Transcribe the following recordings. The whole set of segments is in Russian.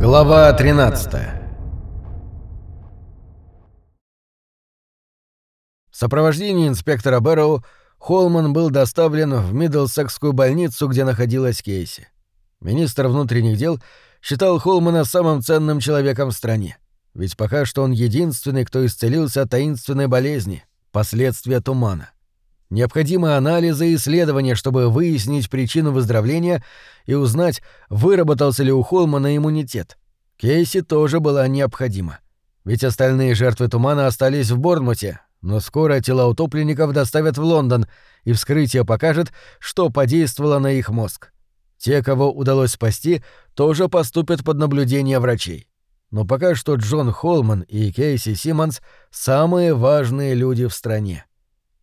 Глава 13 В сопровождении инспектора Бэрроу Холман был доставлен в Миддлсекскую больницу, где находилась Кейси. Министр внутренних дел считал Холмана самым ценным человеком в стране, ведь пока что он единственный, кто исцелился от таинственной болезни, последствия тумана. Необходимы анализы и исследования, чтобы выяснить причину выздоровления и узнать, выработался ли у Холмана иммунитет. Кейси тоже была необходима. Ведь остальные жертвы тумана остались в Борнмуте, но скоро тела утопленников доставят в Лондон, и вскрытие покажет, что подействовало на их мозг. Те, кого удалось спасти, тоже поступят под наблюдение врачей. Но пока что Джон Холман и Кейси Симмонс — самые важные люди в стране.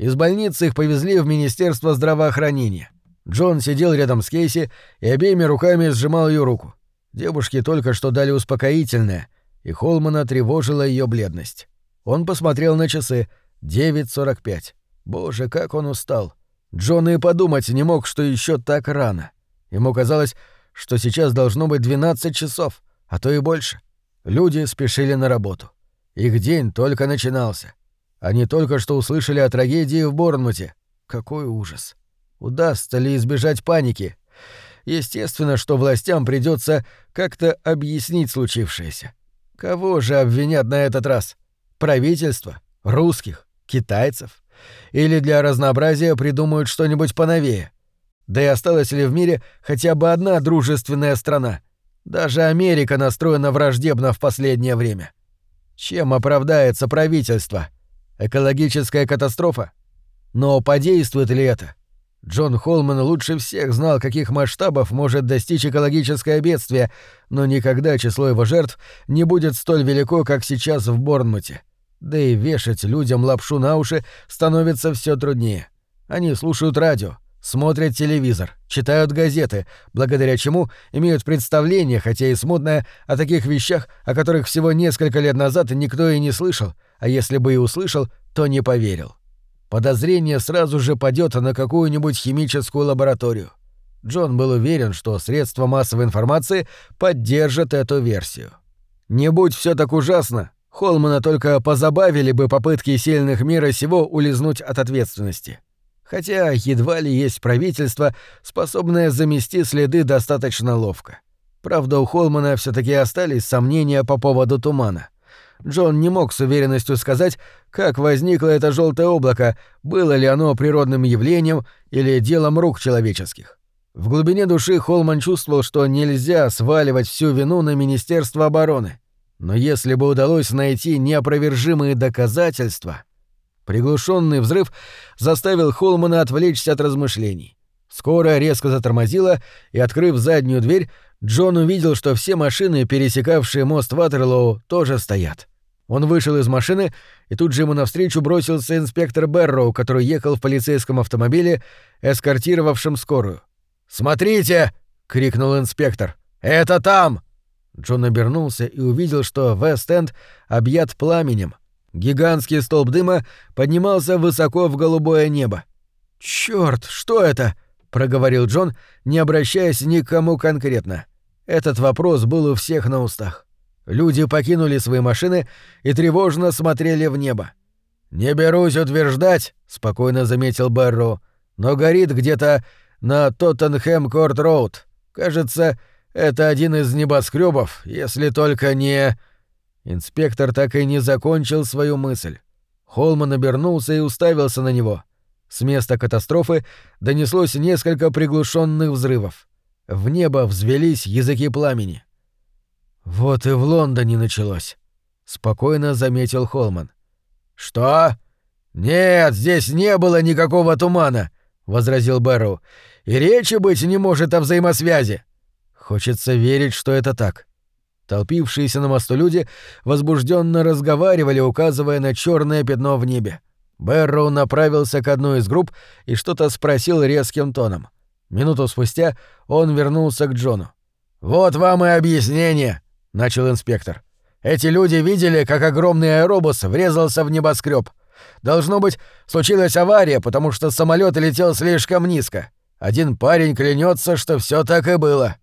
Из больницы их повезли в Министерство здравоохранения. Джон сидел рядом с Кейси и обеими руками сжимал ее руку. Девушке только что дали успокоительное, и Холмана тревожила ее бледность. Он посмотрел на часы. 9.45. Боже, как он устал. Джон и подумать не мог, что еще так рано. Ему казалось, что сейчас должно быть 12 часов, а то и больше. Люди спешили на работу. Их день только начинался. Они только что услышали о трагедии в Борнмуте. Какой ужас. Удастся ли избежать паники? Естественно, что властям придется как-то объяснить случившееся. Кого же обвинят на этот раз? Правительство? Русских? Китайцев? Или для разнообразия придумают что-нибудь поновее? Да и осталась ли в мире хотя бы одна дружественная страна? Даже Америка настроена враждебно в последнее время. Чем оправдается правительство? — Экологическая катастрофа? Но подействует ли это? Джон Холман лучше всех знал, каких масштабов может достичь экологическое бедствие, но никогда число его жертв не будет столь велико, как сейчас в Борнмуте. Да и вешать людям лапшу на уши становится все труднее. Они слушают радио, смотрят телевизор, читают газеты, благодаря чему имеют представление, хотя и смутное, о таких вещах, о которых всего несколько лет назад никто и не слышал — а если бы и услышал, то не поверил. Подозрение сразу же падет на какую-нибудь химическую лабораторию. Джон был уверен, что средства массовой информации поддержат эту версию. Не будь все так ужасно, Холмана только позабавили бы попытки сильных мира сего улизнуть от ответственности. Хотя едва ли есть правительство, способное замести следы достаточно ловко. Правда, у Холмана все таки остались сомнения по поводу тумана — Джон не мог с уверенностью сказать, как возникло это желтое облако, было ли оно природным явлением или делом рук человеческих. В глубине души Холман чувствовал, что нельзя сваливать всю вину на Министерство обороны. Но если бы удалось найти неопровержимые доказательства... Приглушенный взрыв заставил Холмана отвлечься от размышлений. Скоро резко затормозила, и, открыв заднюю дверь, Джон увидел, что все машины, пересекавшие мост Ватерлоу, тоже стоят. Он вышел из машины, и тут же ему навстречу бросился инспектор Берроу, который ехал в полицейском автомобиле, эскортировавшем скорую. «Смотрите!» — крикнул инспектор. «Это там!» Джон обернулся и увидел, что Вест-Энд объят пламенем. Гигантский столб дыма поднимался высоко в голубое небо. «Чёрт, что это?» — проговорил Джон, не обращаясь ни к кому конкретно. Этот вопрос был у всех на устах. Люди покинули свои машины и тревожно смотрели в небо. «Не берусь утверждать», — спокойно заметил Берро, «но горит где-то на Тоттенхэм-Корт-Роуд. Кажется, это один из небоскребов, если только не...» Инспектор так и не закончил свою мысль. Холман обернулся и уставился на него. С места катастрофы донеслось несколько приглушенных взрывов. В небо взвелись языки пламени. «Вот и в Лондоне началось», — спокойно заметил Холман. «Что? Нет, здесь не было никакого тумана», — возразил Бэрроу. «И речи быть не может о взаимосвязи». Хочется верить, что это так. Толпившиеся на мосту люди возбужденно разговаривали, указывая на черное пятно в небе. Бэрроу направился к одной из групп и что-то спросил резким тоном. Минуту спустя он вернулся к Джону. «Вот вам и объяснение», — начал инспектор. «Эти люди видели, как огромный аэробус врезался в небоскреб. Должно быть, случилась авария, потому что самолет летел слишком низко. Один парень клянется, что все так и было».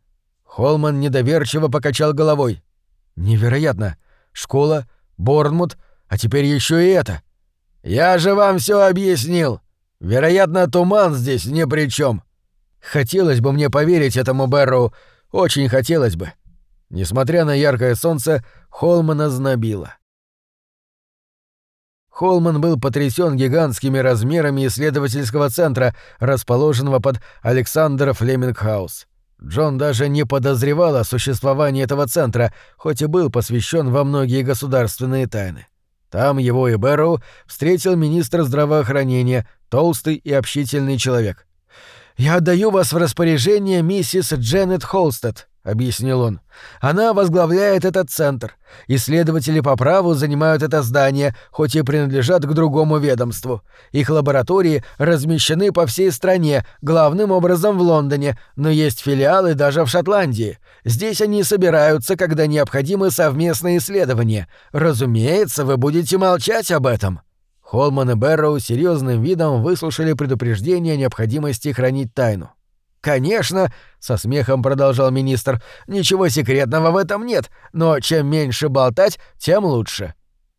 Холман недоверчиво покачал головой. «Невероятно! Школа, Борнмут, а теперь еще и это!» «Я же вам все объяснил! Вероятно, туман здесь ни при чем. Хотелось бы мне поверить этому Бэрроу, очень хотелось бы». Несмотря на яркое солнце, Холмана знобило. Холман был потрясен гигантскими размерами исследовательского центра, расположенного под Александр Флемингхаус. Джон даже не подозревал о существовании этого центра, хоть и был посвящен во многие государственные тайны. Там его и Бэрроу встретил министр здравоохранения, толстый и общительный человек. «Я отдаю вас в распоряжение миссис Дженнет Холстед», объяснил он. Она возглавляет этот центр. Исследователи по праву занимают это здание, хоть и принадлежат к другому ведомству. Их лаборатории размещены по всей стране, главным образом в Лондоне, но есть филиалы даже в Шотландии. Здесь они собираются, когда необходимы совместные исследования. Разумеется, вы будете молчать об этом. Холман и Бэрроу серьезным видом выслушали предупреждение о необходимости хранить тайну. «Конечно», — со смехом продолжал министр, — «ничего секретного в этом нет, но чем меньше болтать, тем лучше».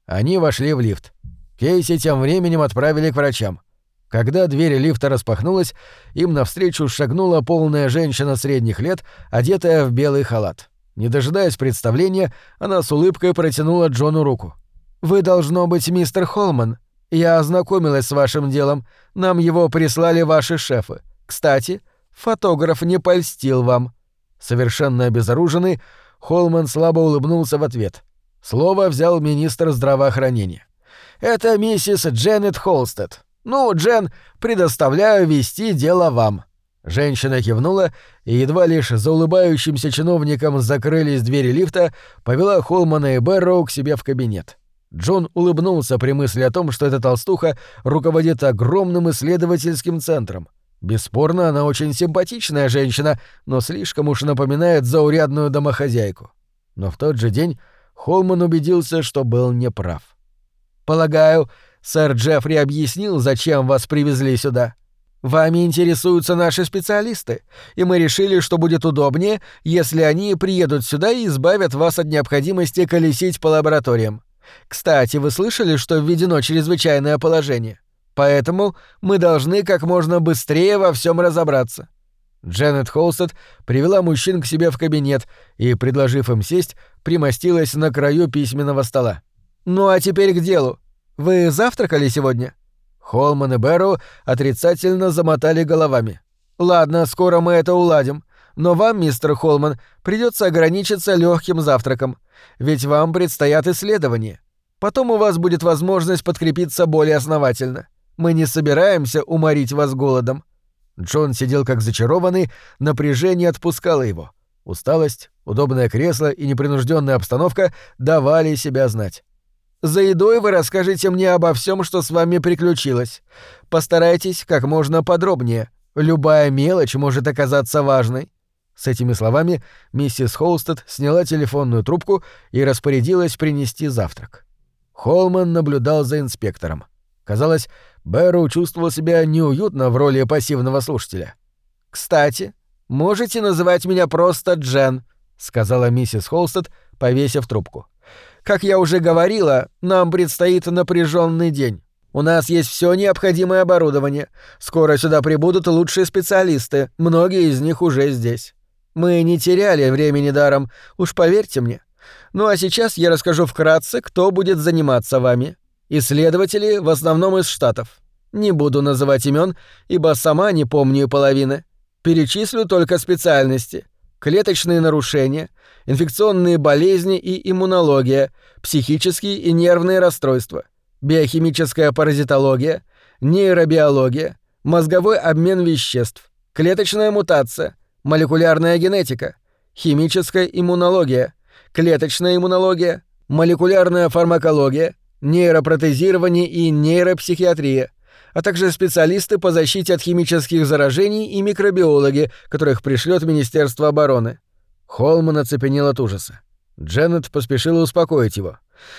Они вошли в лифт. Кейси тем временем отправили к врачам. Когда дверь лифта распахнулась, им навстречу шагнула полная женщина средних лет, одетая в белый халат. Не дожидаясь представления, она с улыбкой протянула Джону руку. «Вы, должно быть, мистер Холман. Я ознакомилась с вашим делом. Нам его прислали ваши шефы. Кстати, Фотограф не польстил вам». Совершенно обезоруженный, Холман слабо улыбнулся в ответ. Слово взял министр здравоохранения. «Это миссис Дженнет Холстед. Ну, Джен, предоставляю вести дело вам». Женщина кивнула, и едва лишь за улыбающимся чиновником закрылись двери лифта, повела Холмана и Берроу к себе в кабинет. Джон улыбнулся при мысли о том, что эта толстуха руководит огромным исследовательским центром. Бесспорно, она очень симпатичная женщина, но слишком уж напоминает заурядную домохозяйку. Но в тот же день Холман убедился, что был неправ. «Полагаю, сэр Джеффри объяснил, зачем вас привезли сюда. Вами интересуются наши специалисты, и мы решили, что будет удобнее, если они приедут сюда и избавят вас от необходимости колесить по лабораториям. Кстати, вы слышали, что введено чрезвычайное положение?» Поэтому мы должны как можно быстрее во всем разобраться». Дженнет Холстед привела мужчин к себе в кабинет и, предложив им сесть, примостилась на краю письменного стола. «Ну а теперь к делу. Вы завтракали сегодня?» Холман и Бэрроу отрицательно замотали головами. «Ладно, скоро мы это уладим. Но вам, мистер Холман, придется ограничиться легким завтраком, ведь вам предстоят исследования. Потом у вас будет возможность подкрепиться более основательно. Мы не собираемся уморить вас голодом». Джон сидел как зачарованный, напряжение отпускало его. Усталость, удобное кресло и непринужденная обстановка давали себя знать. «За едой вы расскажете мне обо всем, что с вами приключилось. Постарайтесь как можно подробнее. Любая мелочь может оказаться важной». С этими словами миссис Холстед сняла телефонную трубку и распорядилась принести завтрак. Холман наблюдал за инспектором. Казалось, Бэрроу чувствовал себя неуютно в роли пассивного слушателя. «Кстати, можете называть меня просто Джен», — сказала миссис Холстед, повесив трубку. «Как я уже говорила, нам предстоит напряженный день. У нас есть все необходимое оборудование. Скоро сюда прибудут лучшие специалисты, многие из них уже здесь. Мы не теряли времени даром, уж поверьте мне. Ну а сейчас я расскажу вкратце, кто будет заниматься вами. Исследователи в основном из Штатов. Не буду называть имен, ибо сама не помню половины. Перечислю только специальности. Клеточные нарушения, инфекционные болезни и иммунология, психические и нервные расстройства, биохимическая паразитология, нейробиология, мозговой обмен веществ, клеточная мутация, молекулярная генетика, химическая иммунология, клеточная иммунология, молекулярная фармакология, нейропротезирование и нейропсихиатрия, а также специалисты по защите от химических заражений и микробиологи, которых пришлет Министерство обороны. Холман оцепенел от ужаса. Дженнет поспешила успокоить его.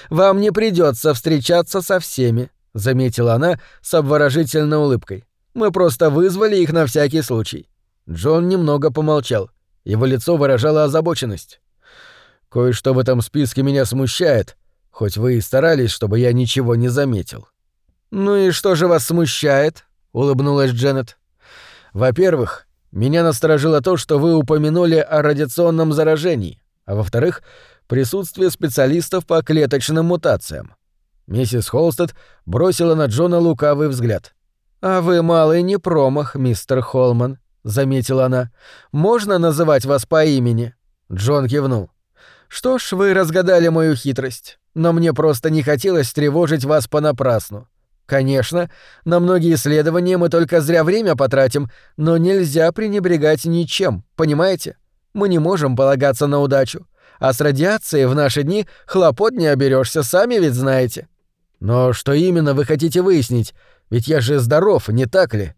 «Вам не придется встречаться со всеми», — заметила она с обворожительной улыбкой. «Мы просто вызвали их на всякий случай». Джон немного помолчал. Его лицо выражало озабоченность. «Кое-что в этом списке меня смущает, хоть вы и старались, чтобы я ничего не заметил». «Ну и что же вас смущает?» — улыбнулась Дженнет. «Во-первых, меня насторожило то, что вы упомянули о радиационном заражении, а во-вторых, присутствие специалистов по клеточным мутациям. Миссис Холстед бросила на Джона лукавый взгляд. «А вы малый не промах, мистер Холман», — заметила она. «Можно называть вас по имени?» Джон кивнул. «Что ж, вы разгадали мою хитрость, но мне просто не хотелось тревожить вас понапрасну. Конечно, на многие исследования мы только зря время потратим, но нельзя пренебрегать ничем, понимаете? Мы не можем полагаться на удачу. А с радиацией в наши дни хлопот не оберешься, сами ведь знаете. Но что именно вы хотите выяснить? Ведь я же здоров, не так ли?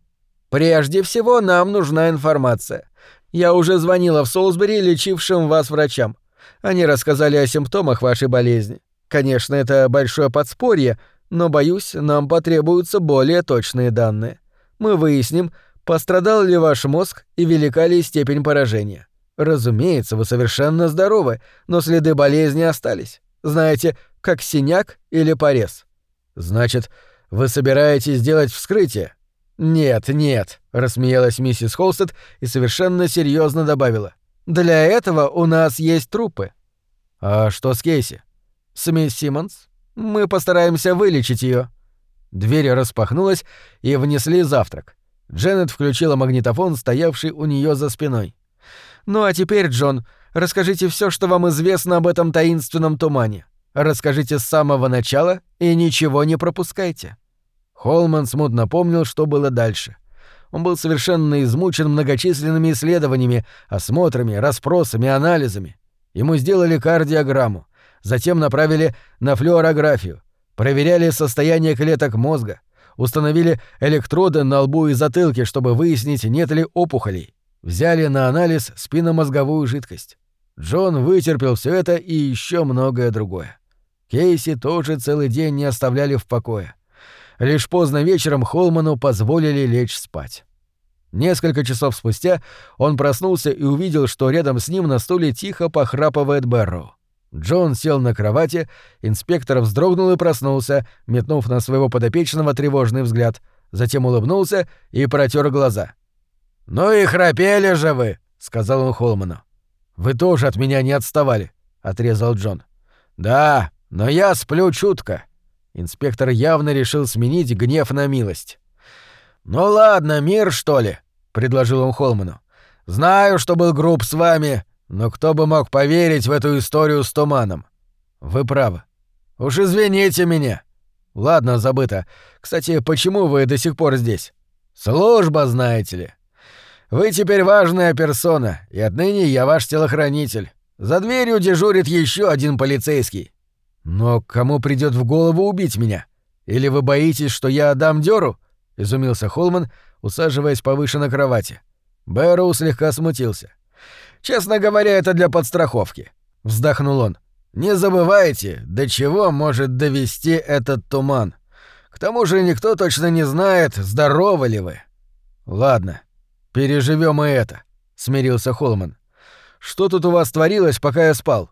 Прежде всего нам нужна информация. Я уже звонила в Солсбери лечившим вас врачам. Они рассказали о симптомах вашей болезни. Конечно, это большое подспорье, но, боюсь, нам потребуются более точные данные. Мы выясним, пострадал ли ваш мозг и велика ли степень поражения. Разумеется, вы совершенно здоровы, но следы болезни остались. Знаете, как синяк или порез. Значит, вы собираетесь сделать вскрытие? Нет, нет, рассмеялась миссис Холстед и совершенно серьезно добавила. Для этого у нас есть трупы. А что с Кейси? С мисс Симмонс мы постараемся вылечить ее. Дверь распахнулась, и внесли завтрак. Дженнет включила магнитофон, стоявший у нее за спиной. «Ну а теперь, Джон, расскажите все, что вам известно об этом таинственном тумане. Расскажите с самого начала и ничего не пропускайте». Холман смутно помнил, что было дальше. Он был совершенно измучен многочисленными исследованиями, осмотрами, расспросами, анализами. Ему сделали кардиограмму затем направили на флюорографию, проверяли состояние клеток мозга, установили электроды на лбу и затылке, чтобы выяснить, нет ли опухолей, взяли на анализ спинномозговую жидкость. Джон вытерпел все это и еще многое другое. Кейси тоже целый день не оставляли в покое. Лишь поздно вечером Холману позволили лечь спать. Несколько часов спустя он проснулся и увидел, что рядом с ним на стуле тихо похрапывает Берроу. Джон сел на кровати, инспектор вздрогнул и проснулся, метнув на своего подопечного тревожный взгляд, затем улыбнулся и протер глаза. «Ну и храпели же вы», — сказал он Холману. «Вы тоже от меня не отставали», — отрезал Джон. «Да, но я сплю чутко». Инспектор явно решил сменить гнев на милость. «Ну ладно, мир, что ли?» — предложил он Холману. «Знаю, что был груб с вами, но кто бы мог поверить в эту историю с туманом? Вы правы. Уж извините меня. Ладно, забыто. Кстати, почему вы до сих пор здесь? Служба, знаете ли. Вы теперь важная персона, и отныне я ваш телохранитель. За дверью дежурит еще один полицейский. Но кому придет в голову убить меня? Или вы боитесь, что я дам дёру? изумился Холман, усаживаясь повыше на кровати. Бэрроу слегка смутился. Честно говоря, это для подстраховки. Вздохнул он. Не забывайте, до чего может довести этот туман. К тому же никто точно не знает, здоровы ли вы. Ладно, переживем и это, смирился Холман. Что тут у вас творилось, пока я спал?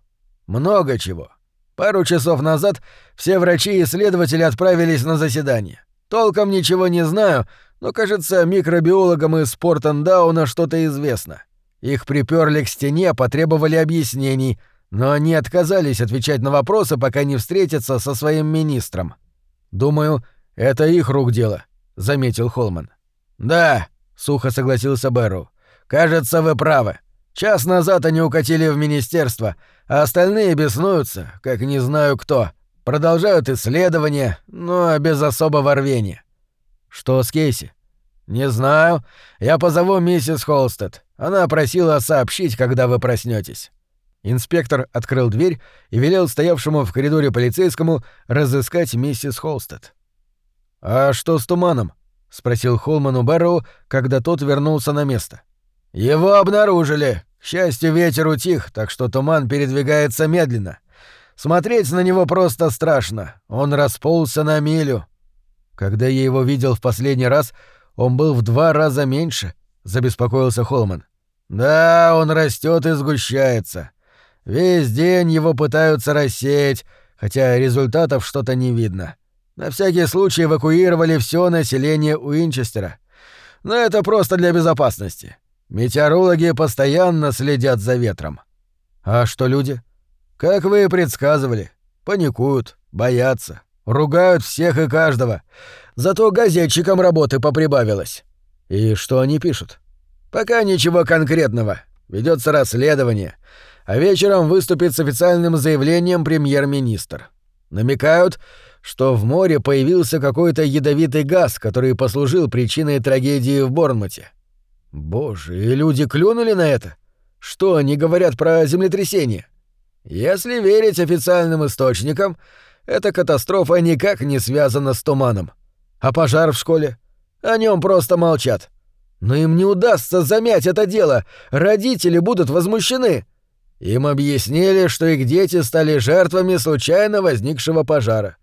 Много чего. Пару часов назад все врачи и исследователи отправились на заседание. Толком ничего не знаю, но, кажется, микробиологам из Портендауна что-то известно. Их приперли к стене, потребовали объяснений, но они отказались отвечать на вопросы, пока не встретятся со своим министром. «Думаю, это их рук дело», — заметил Холман. «Да», — сухо согласился Бэрроу. «Кажется, вы правы. Час назад они укатили в министерство, а остальные беснуются, как не знаю кто. Продолжают исследования, но без особого рвения». «Что с Кейси?» «Не знаю. Я позову миссис Холстед. Она просила сообщить, когда вы проснетесь. Инспектор открыл дверь и велел стоявшему в коридоре полицейскому разыскать миссис Холстед. «А что с туманом?» — спросил Холман у Бэрроу, когда тот вернулся на место. «Его обнаружили. К счастью, ветер утих, так что туман передвигается медленно. Смотреть на него просто страшно. Он расползся на милю». Когда я его видел в последний раз, он был в два раза меньше, — забеспокоился Холман. Да, он растет и сгущается. Весь день его пытаются рассеять, хотя результатов что-то не видно. На всякий случай эвакуировали все население Уинчестера. Но это просто для безопасности. Метеорологи постоянно следят за ветром. А что люди? Как вы и предсказывали. Паникуют, боятся, ругают всех и каждого. Зато газетчикам работы поприбавилось. И что они пишут? Пока ничего конкретного. Ведется расследование. А вечером выступит с официальным заявлением премьер-министр. Намекают, что в море появился какой-то ядовитый газ, который послужил причиной трагедии в Борнмуте. Боже, и люди клюнули на это? Что они говорят про землетрясение? Если верить официальным источникам, эта катастрофа никак не связана с туманом. А пожар в школе? О нем просто молчат. Но им не удастся замять это дело, родители будут возмущены. Им объяснили, что их дети стали жертвами случайно возникшего пожара.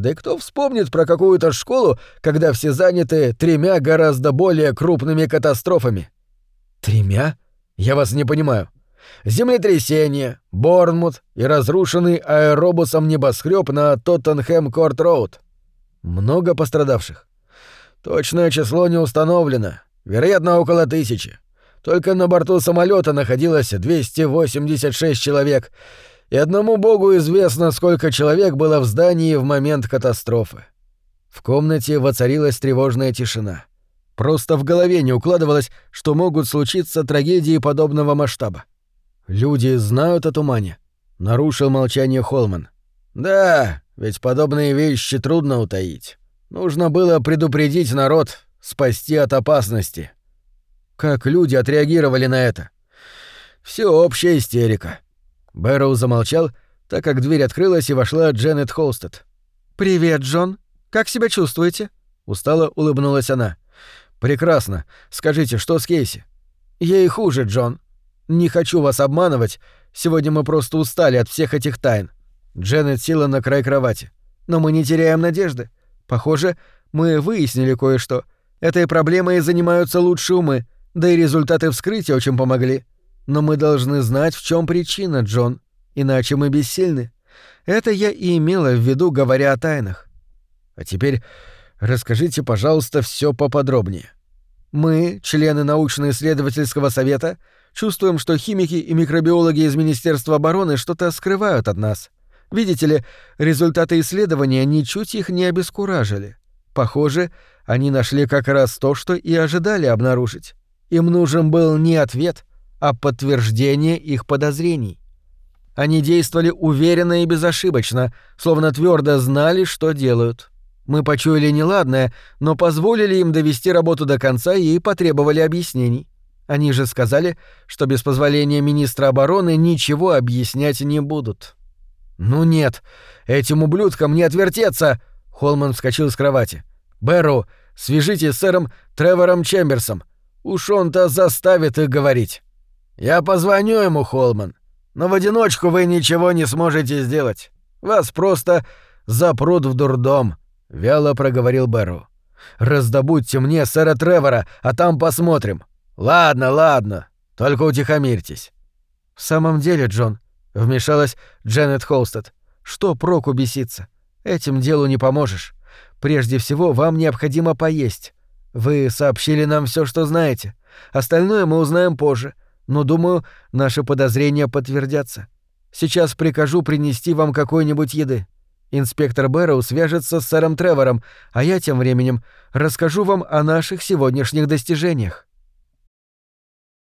Да и кто вспомнит про какую-то школу, когда все заняты тремя гораздо более крупными катастрофами? Тремя? Я вас не понимаю. Землетрясение, Борнмут и разрушенный аэробусом небоскреб на Тоттенхэм-Корт-Роуд. Много пострадавших? Точное число не установлено. Вероятно, около тысячи. Только на борту самолета находилось 286 человек, и одному богу известно, сколько человек было в здании в момент катастрофы. В комнате воцарилась тревожная тишина. Просто в голове не укладывалось, что могут случиться трагедии подобного масштаба. Люди знают о тумане. Нарушил молчание Холман. Да, ведь подобные вещи трудно утаить. Нужно было предупредить народ, спасти от опасности. Как люди отреагировали на это? Всеобщая истерика. Бэрроу замолчал, так как дверь открылась и вошла Дженнет Холстед. «Привет, Джон. Как себя чувствуете?» Устало улыбнулась она. «Прекрасно. Скажите, что с Кейси?» «Ей хуже, Джон. Не хочу вас обманывать. Сегодня мы просто устали от всех этих тайн». Дженнет села на край кровати. «Но мы не теряем надежды. Похоже, мы выяснили кое-что. Этой проблемой занимаются лучшие умы, да и результаты вскрытия очень помогли. Но мы должны знать, в чем причина, Джон, иначе мы бессильны. Это я и имела в виду, говоря о тайнах. А теперь расскажите, пожалуйста, все поподробнее. Мы, члены научно-исследовательского совета, чувствуем, что химики и микробиологи из Министерства обороны что-то скрывают от нас. Видите ли, результаты исследования ничуть их не обескуражили. Похоже, они нашли как раз то, что и ожидали обнаружить. Им нужен был не ответ, а подтверждение их подозрений. Они действовали уверенно и безошибочно, словно твердо знали, что делают. Мы почуяли неладное, но позволили им довести работу до конца и потребовали объяснений. Они же сказали, что без позволения министра обороны ничего объяснять не будут. «Ну нет, этим ублюдкам не отвертеться!» Холман вскочил с кровати. «Бэрроу, свяжитесь с сэром Тревором Чемберсом. Уж он-то заставит их говорить». «Я позвоню ему, Холман. Но в одиночку вы ничего не сможете сделать. Вас просто запрут в дурдом», — вяло проговорил Бэрроу. «Раздобудьте мне сэра Тревора, а там посмотрим». «Ладно, ладно, только утихомирьтесь». «В самом деле, Джон», — вмешалась Дженнет Холстед, — «что проку беситься? Этим делу не поможешь. Прежде всего, вам необходимо поесть. Вы сообщили нам все, что знаете. Остальное мы узнаем позже, но, думаю, наши подозрения подтвердятся. Сейчас прикажу принести вам какой-нибудь еды. Инспектор Бэрроу свяжется с сэром Тревором, а я тем временем расскажу вам о наших сегодняшних достижениях».